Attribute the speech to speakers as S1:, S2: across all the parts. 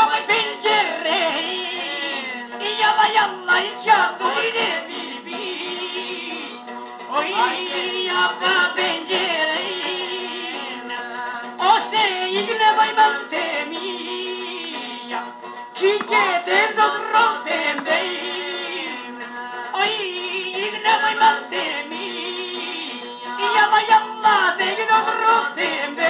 S1: Kafamı pencereye yalla yala çaldı gider bibi Oy yaka pencereye O sevgine baymaz temiya Çünkü ben doğru tembeyim Oy yine baymaz temiya Yala yalla sevgine doğru tembeyim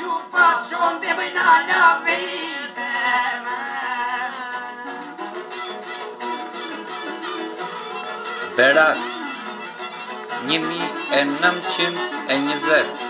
S1: Gjufa qom të bëjnala për i temën
S2: Berat 1920